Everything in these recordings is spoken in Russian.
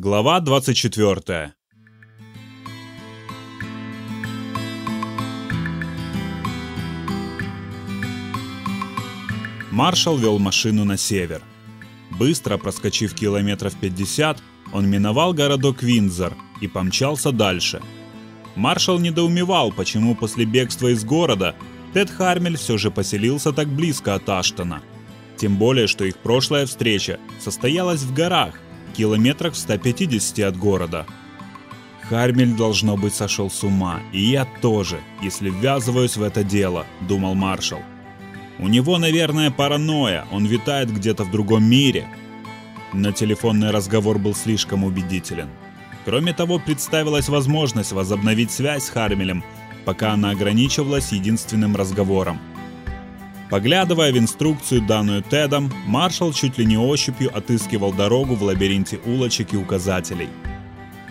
Глава 24. Маршал вел машину на север. Быстро проскочив километров 50, он миновал городок Виндзор и помчался дальше. Маршал недоумевал, почему после бегства из города Тед Хармель все же поселился так близко от Аштона. Тем более, что их прошлая встреча состоялась в горах, километрах в 150 от города. Хармель, должно быть, сошел с ума, и я тоже, если ввязываюсь в это дело, думал маршал. У него, наверное, паранойя, он витает где-то в другом мире. Но телефонный разговор был слишком убедителен. Кроме того, представилась возможность возобновить связь с Хармелем, пока она ограничивалась единственным разговором – Поглядывая в инструкцию, данную Тедом, маршал чуть ли не ощупью отыскивал дорогу в лабиринте улочек и указателей.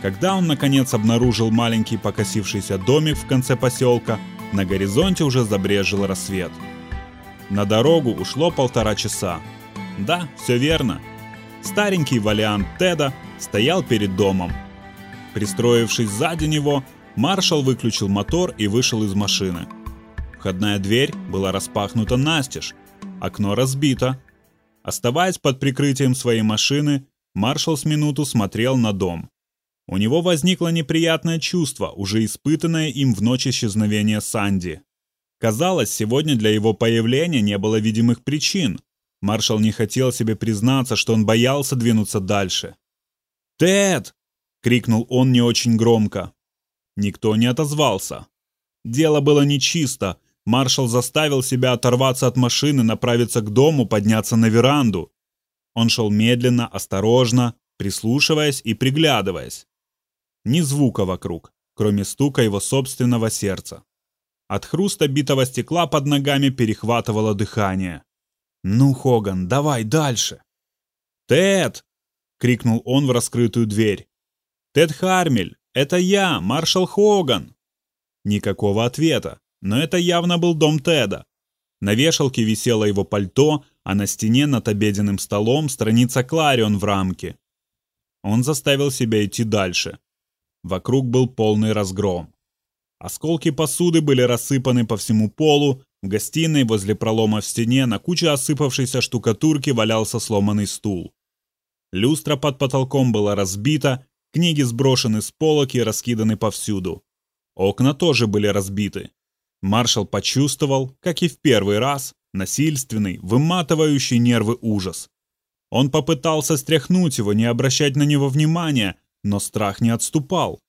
Когда он наконец обнаружил маленький покосившийся домик в конце поселка, на горизонте уже забрежил рассвет. На дорогу ушло полтора часа. Да, все верно. Старенький валиант Теда стоял перед домом. Пристроившись сзади него, маршал выключил мотор и вышел из машины. Входная дверь была распахнута настежь, окно разбито. Оставаясь под прикрытием своей машины, маршал с минуту смотрел на дом. У него возникло неприятное чувство, уже испытанное им в ночь исчезновения Санди. Казалось, сегодня для его появления не было видимых причин. Маршал не хотел себе признаться, что он боялся двинуться дальше. «Тед!» — крикнул он не очень громко. Никто не отозвался. Дело было нечисто, Маршал заставил себя оторваться от машины, направиться к дому, подняться на веранду. Он шел медленно, осторожно, прислушиваясь и приглядываясь. Ни звука вокруг, кроме стука его собственного сердца. От хруста битого стекла под ногами перехватывало дыхание. «Ну, Хоган, давай дальше!» «Тед!» — крикнул он в раскрытую дверь. «Тед Хармель, это я, маршал Хоган!» Никакого ответа. Но это явно был дом Теда. На вешалке висело его пальто, а на стене над обеденным столом страница Кларион в рамке. Он заставил себя идти дальше. Вокруг был полный разгром. Осколки посуды были рассыпаны по всему полу, в гостиной возле пролома в стене на куче осыпавшейся штукатурки валялся сломанный стул. Люстра под потолком была разбита, книги сброшены с полок и раскиданы повсюду. Окна тоже были разбиты. Маршал почувствовал, как и в первый раз, насильственный, выматывающий нервы ужас. Он попытался стряхнуть его, не обращать на него внимания, но страх не отступал.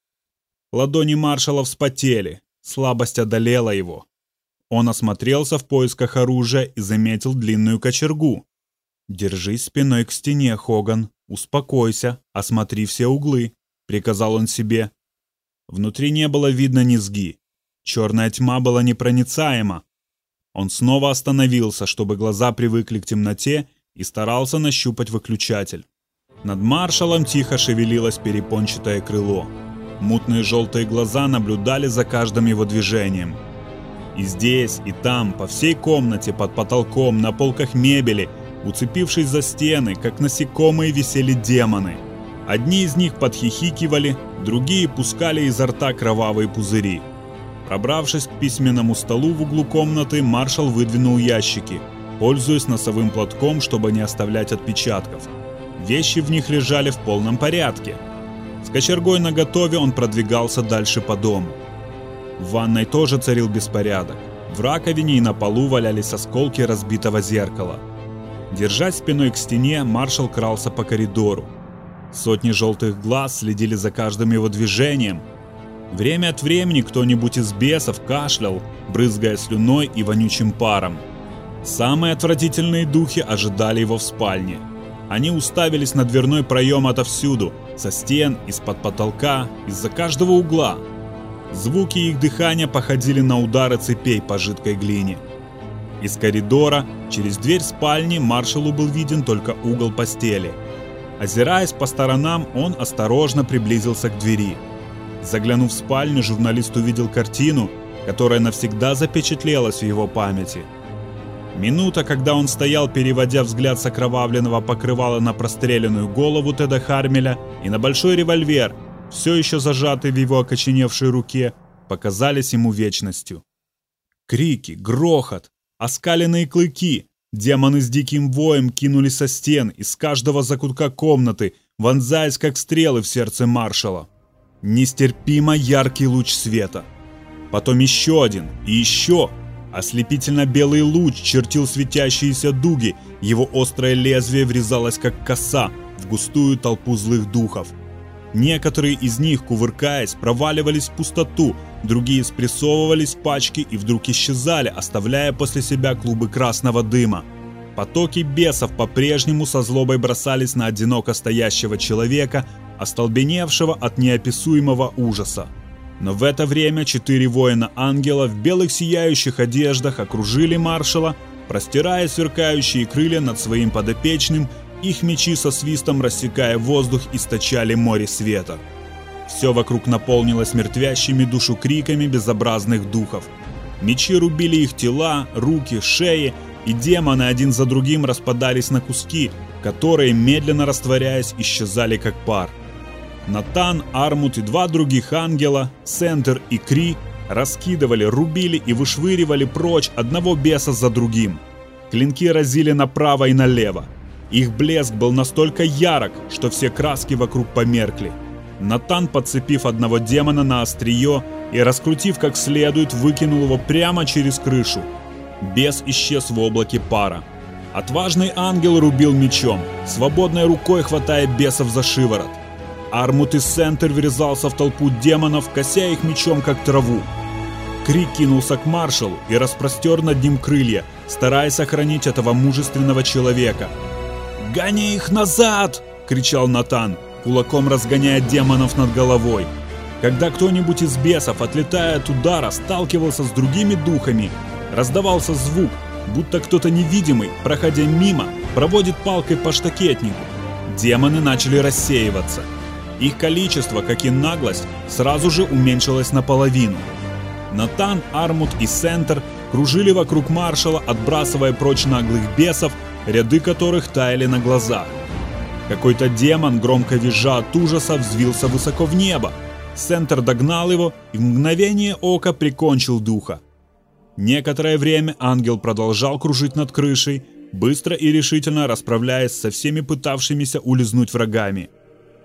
Ладони маршала вспотели, слабость одолела его. Он осмотрелся в поисках оружия и заметил длинную кочергу. «Держись спиной к стене, Хоган, успокойся, осмотри все углы», — приказал он себе. Внутри не было видно низги, Черная тьма была непроницаема. Он снова остановился, чтобы глаза привыкли к темноте, и старался нащупать выключатель. Над маршалом тихо шевелилось перепончатое крыло. Мутные желтые глаза наблюдали за каждым его движением. И здесь, и там, по всей комнате, под потолком, на полках мебели, уцепившись за стены, как насекомые висели демоны. Одни из них подхихикивали, другие пускали изо рта кровавые пузыри. Пробравшись к письменному столу в углу комнаты, маршал выдвинул ящики, пользуясь носовым платком, чтобы не оставлять отпечатков. Вещи в них лежали в полном порядке. С кочергой наготове он продвигался дальше по дому. В ванной тоже царил беспорядок. В раковине и на полу валялись осколки разбитого зеркала. Держась спиной к стене, маршал крался по коридору. Сотни желтых глаз следили за каждым его движением – Время от времени кто-нибудь из бесов кашлял, брызгая слюной и вонючим паром. Самые отвратительные духи ожидали его в спальне. Они уставились на дверной проем отовсюду, со стен, из-под потолка, из-за каждого угла. Звуки их дыхания походили на удары цепей по жидкой глине. Из коридора, через дверь спальни, маршалу был виден только угол постели. Озираясь по сторонам, он осторожно приблизился к двери – Заглянув в спальню, журналист увидел картину, которая навсегда запечатлелась в его памяти. Минута, когда он стоял, переводя взгляд с окровавленного покрывала на простреленную голову Теда Хармеля и на большой револьвер, все еще зажатый в его окоченевшей руке, показались ему вечностью. Крики, грохот, оскаленные клыки, демоны с диким воем кинулись со стен из каждого закутка комнаты, вонзаясь как стрелы в сердце маршала. Нестерпимо яркий луч света. Потом еще один и еще. Ослепительно-белый луч чертил светящиеся дуги, его острое лезвие врезалось как коса в густую толпу злых духов. Некоторые из них, кувыркаясь, проваливались в пустоту, другие спрессовывались в пачки и вдруг исчезали, оставляя после себя клубы красного дыма. Потоки бесов по-прежнему со злобой бросались на одиноко стоящего человека, остолбеневшего от неописуемого ужаса. Но в это время четыре воина-ангела в белых сияющих одеждах окружили маршала, простирая сверкающие крылья над своим подопечным, их мечи со свистом рассекая воздух источали море света. Все вокруг наполнилось мертвящими душу криками безобразных духов. Мечи рубили их тела, руки, шеи, и демоны один за другим распадались на куски, которые, медленно растворяясь, исчезали как пар. Натан, Армут и два других ангела, Сентер и Кри, раскидывали, рубили и вышвыривали прочь одного беса за другим. Клинки разили направо и налево. Их блеск был настолько ярок, что все краски вокруг померкли. Натан, подцепив одного демона на острие и раскрутив как следует, выкинул его прямо через крышу. Бес исчез в облаке пара. Отважный ангел рубил мечом, свободной рукой хватая бесов за шиворот. Армут и Сентер врезался в толпу демонов, кося их мечом как траву. Крик кинулся к маршалу и распростер над ним крылья, стараясь охранить этого мужественного человека. «Гони их назад!» – кричал Натан, кулаком разгоняя демонов над головой. Когда кто-нибудь из бесов, отлетая от удара, сталкивался с другими духами, раздавался звук, будто кто-то невидимый, проходя мимо, проводит палкой по штакетнику. Демоны начали рассеиваться – их количество, как и наглость, сразу же уменьшилось наполовину. Натан, Армут и Сентер кружили вокруг маршала, отбрасывая прочь наглых бесов, ряды которых таяли на глазах. Какой-то демон, громко визжа от ужаса, взвился высоко в небо. Сентер догнал его и в мгновение ока прикончил духа. Некоторое время ангел продолжал кружить над крышей, быстро и решительно расправляясь со всеми пытавшимися улизнуть врагами –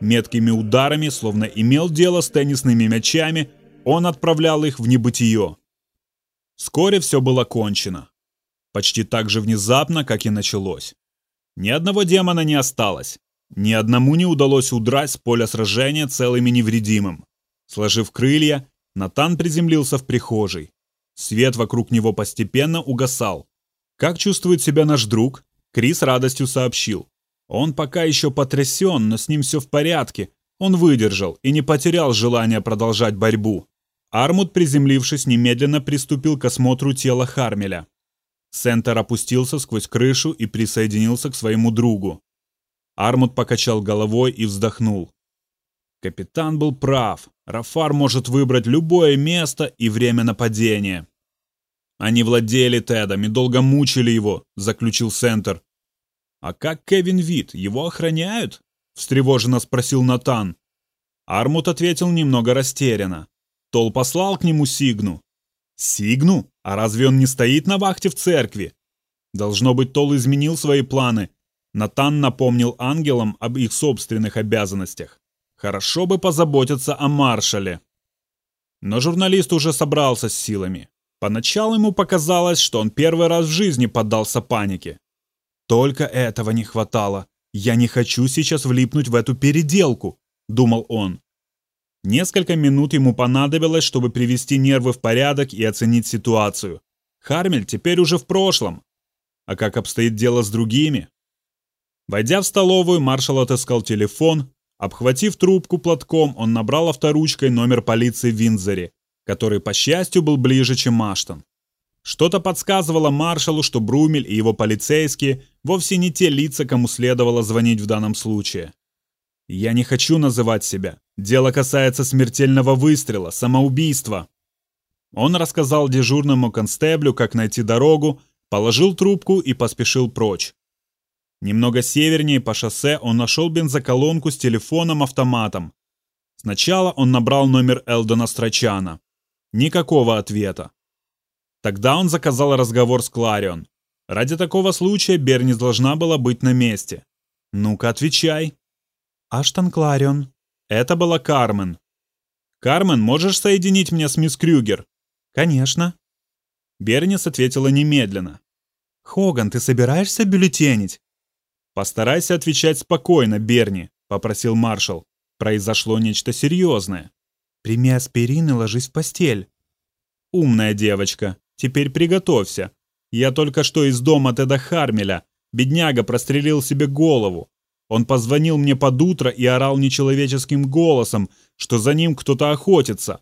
Меткими ударами, словно имел дело с теннисными мячами, он отправлял их в небытие. Вскоре все было кончено. Почти так же внезапно, как и началось. Ни одного демона не осталось. Ни одному не удалось удрать с поля сражения целым и невредимым. Сложив крылья, Натан приземлился в прихожей. Свет вокруг него постепенно угасал. «Как чувствует себя наш друг?» Крис радостью сообщил. Он пока еще потрясен, но с ним все в порядке. Он выдержал и не потерял желания продолжать борьбу. Армуд, приземлившись, немедленно приступил к осмотру тела Хармеля. Сентер опустился сквозь крышу и присоединился к своему другу. Армуд покачал головой и вздохнул. Капитан был прав. Рафар может выбрать любое место и время нападения. Они владели Тедом и долго мучили его, заключил Сентер. «А как Кевин Вит? Его охраняют?» – встревоженно спросил Натан. Армут ответил немного растерянно. Тол послал к нему Сигну. «Сигну? А разве он не стоит на вахте в церкви?» Должно быть, Тол изменил свои планы. Натан напомнил ангелам об их собственных обязанностях. Хорошо бы позаботиться о маршале. Но журналист уже собрался с силами. Поначалу ему показалось, что он первый раз в жизни поддался панике. Только этого не хватало. Я не хочу сейчас влипнуть в эту переделку, думал он. Несколько минут ему понадобилось, чтобы привести нервы в порядок и оценить ситуацию. Хармель теперь уже в прошлом. А как обстоит дело с другими? Войдя в столовую, маршал отыскал телефон. Обхватив трубку платком, он набрал авторучкой номер полиции в Виндзоре, который, по счастью, был ближе, чем Маштон. Что-то подсказывало маршалу, что Брумель и его полицейские вовсе не те лица, кому следовало звонить в данном случае. «Я не хочу называть себя. Дело касается смертельного выстрела, самоубийства». Он рассказал дежурному констеблю, как найти дорогу, положил трубку и поспешил прочь. Немного севернее по шоссе он нашел бензоколонку с телефоном-автоматом. Сначала он набрал номер Элдона Страчана. Никакого ответа. Тогда он заказал разговор с Кларион. Ради такого случая Бернис должна была быть на месте. «Ну-ка, отвечай». «Аштон Кларион». Это была Кармен. «Кармен, можешь соединить меня с мисс Крюгер?» «Конечно». Бернис ответила немедленно. «Хоган, ты собираешься бюллетенить?» «Постарайся отвечать спокойно, Берни», — попросил маршал. «Произошло нечто серьезное». «Прими аспирин и ложись в постель». «Умная девочка. Теперь приготовься. Я только что из дома Теда Хармеля. Бедняга прострелил себе голову. Он позвонил мне под утро и орал нечеловеческим голосом, что за ним кто-то охотится.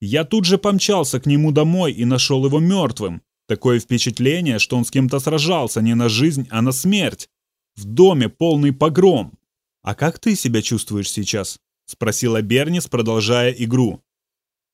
Я тут же помчался к нему домой и нашел его мертвым. Такое впечатление, что он с кем-то сражался не на жизнь, а на смерть. В доме полный погром. «А как ты себя чувствуешь сейчас?» — спросила Бернис, продолжая игру.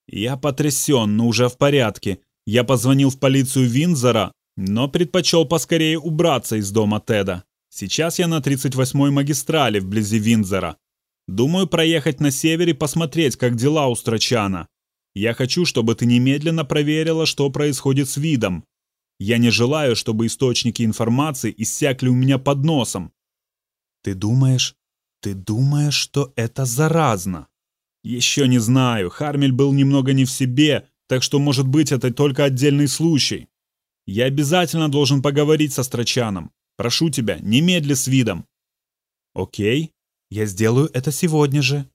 «Я потрясен, но уже в порядке. Я позвонил в полицию Винзора, но предпочел поскорее убраться из дома Теда. Сейчас я на 38-й магистрали вблизи Винзора. Думаю проехать на север и посмотреть, как дела у Страчана. Я хочу, чтобы ты немедленно проверила, что происходит с видом. Я не желаю, чтобы источники информации иссякли у меня под носом. Ты думаешь, ты думаешь, что это заразно? Еще не знаю. Хармель был немного не в себе, так что, может быть, это только отдельный случай. Я обязательно должен поговорить со Страчаном. Прошу тебя, немедли с видом. Окей, я сделаю это сегодня же.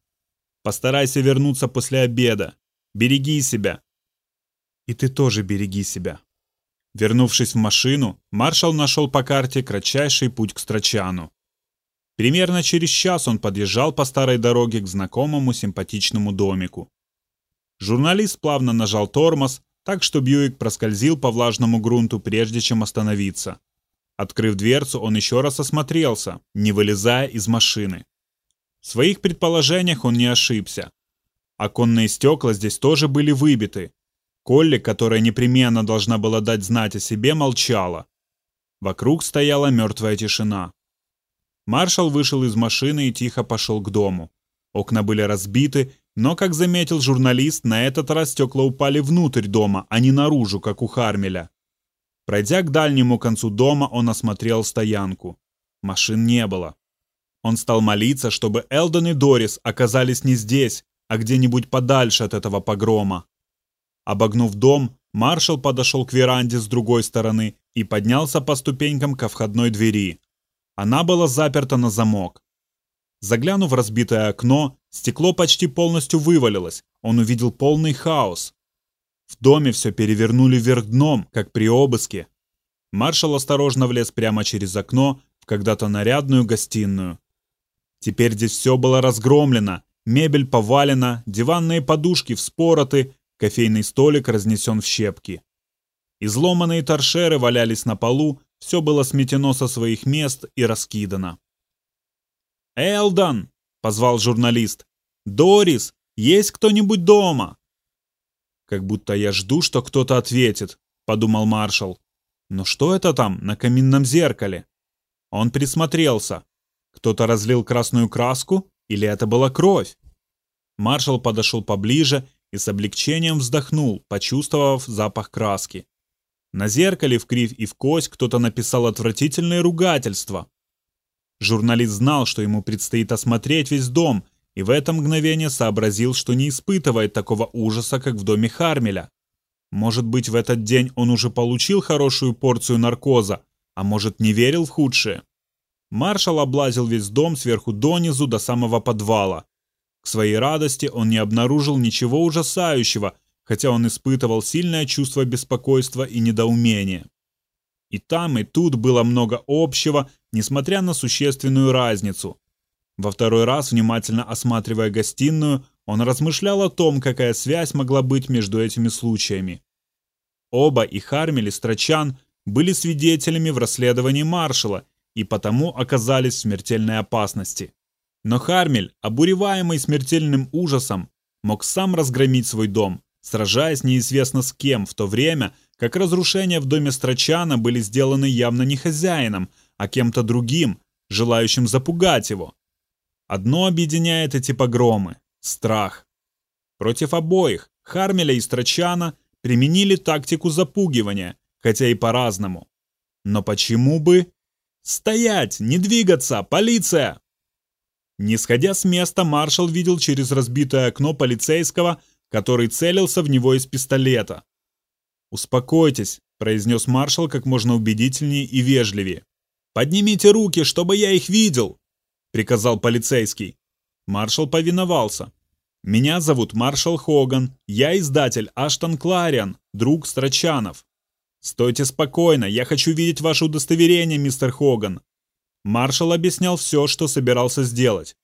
Постарайся вернуться после обеда. Береги себя. И ты тоже береги себя. Вернувшись в машину, маршал нашел по карте кратчайший путь к Страчану. Примерно через час он подъезжал по старой дороге к знакомому симпатичному домику. Журналист плавно нажал тормоз, так что Бьюик проскользил по влажному грунту, прежде чем остановиться. Открыв дверцу, он еще раз осмотрелся, не вылезая из машины. В своих предположениях он не ошибся. Оконные стекла здесь тоже были выбиты, Колли, которая непременно должна была дать знать о себе, молчала. Вокруг стояла мертвая тишина. Маршал вышел из машины и тихо пошел к дому. Окна были разбиты, но, как заметил журналист, на этот раз стекла упали внутрь дома, а не наружу, как у Хармеля. Пройдя к дальнему концу дома, он осмотрел стоянку. Машин не было. Он стал молиться, чтобы Элдон и Дорис оказались не здесь, а где-нибудь подальше от этого погрома. Обогнув дом, маршал подошел к веранде с другой стороны и поднялся по ступенькам ко входной двери. Она была заперта на замок. Заглянув в разбитое окно, стекло почти полностью вывалилось. Он увидел полный хаос. В доме все перевернули вверх дном, как при обыске. Маршал осторожно влез прямо через окно в когда-то нарядную гостиную. Теперь здесь все было разгромлено, мебель повалена, диванные подушки вспороты, Кофейный столик разнесен в щепки. Изломанные торшеры валялись на полу, все было сметено со своих мест и раскидано. «Элдон!» — позвал журналист. «Дорис, есть кто-нибудь дома?» «Как будто я жду, что кто-то ответит», — подумал маршал. «Но что это там на каминном зеркале?» Он присмотрелся. Кто-то разлил красную краску или это была кровь? Маршал подошел поближе и с облегчением вздохнул, почувствовав запах краски. На зеркале в кривь и в кость кто-то написал отвратительное ругательство. Журналист знал, что ему предстоит осмотреть весь дом, и в это мгновение сообразил, что не испытывает такого ужаса, как в доме Хармеля. Может быть, в этот день он уже получил хорошую порцию наркоза, а может, не верил в худшее. Маршал облазил весь дом сверху донизу до самого подвала, к своей радости он не обнаружил ничего ужасающего, хотя он испытывал сильное чувство беспокойства и недоумения. И там, и тут было много общего, несмотря на существенную разницу. Во второй раз, внимательно осматривая гостиную, он размышлял о том, какая связь могла быть между этими случаями. Оба, и Хармель, и Страчан, были свидетелями в расследовании маршала и потому оказались в смертельной опасности. Но Хармель, обуреваемый смертельным ужасом, мог сам разгромить свой дом, сражаясь неизвестно с кем в то время, как разрушения в доме Страчана были сделаны явно не хозяином, а кем-то другим, желающим запугать его. Одно объединяет эти погромы – страх. Против обоих, Хармеля и Страчана, применили тактику запугивания, хотя и по-разному. Но почему бы... «Стоять! Не двигаться! Полиция!» Не сходя с места, маршал видел через разбитое окно полицейского, который целился в него из пистолета. «Успокойтесь», — произнес маршал как можно убедительнее и вежливее. «Поднимите руки, чтобы я их видел!» — приказал полицейский. Маршал повиновался. «Меня зовут Маршал Хоган. Я издатель Аштон Клариан, друг Страчанов. Стойте спокойно, я хочу видеть ваше удостоверение, мистер Хоган». Маршал объяснял все, что собирался сделать.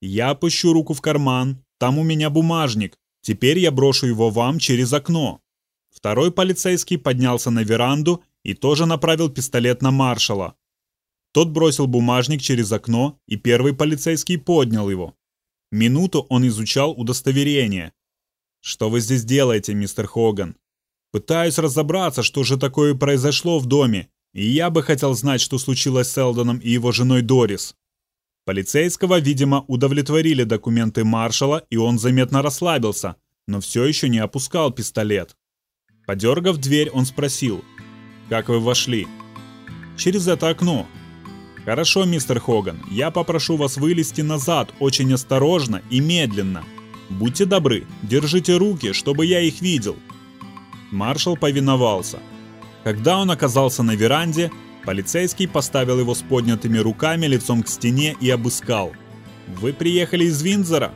«Я опущу руку в карман, там у меня бумажник. Теперь я брошу его вам через окно». Второй полицейский поднялся на веранду и тоже направил пистолет на маршала. Тот бросил бумажник через окно, и первый полицейский поднял его. Минуту он изучал удостоверение. «Что вы здесь делаете, мистер Хоган?» «Пытаюсь разобраться, что же такое произошло в доме, и я бы хотел знать, что случилось с Элдоном и его женой Дорис». Полицейского, видимо, удовлетворили документы маршала, и он заметно расслабился, но все еще не опускал пистолет. Подергав дверь, он спросил, «Как вы вошли?» «Через это окно», «Хорошо, мистер Хоган, я попрошу вас вылезти назад очень осторожно и медленно. Будьте добры, держите руки, чтобы я их видел». Маршал повиновался. Когда он оказался на веранде, полицейский поставил его с поднятыми руками лицом к стене и обыскал. «Вы приехали из Винзора?»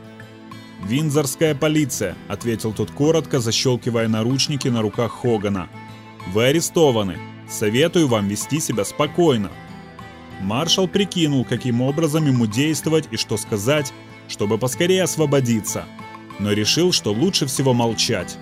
«Винзорская полиция», — ответил тот коротко, защелкивая наручники на руках Хогана. «Вы арестованы. Советую вам вести себя спокойно». Маршал прикинул, каким образом ему действовать и что сказать, чтобы поскорее освободиться, но решил, что лучше всего молчать.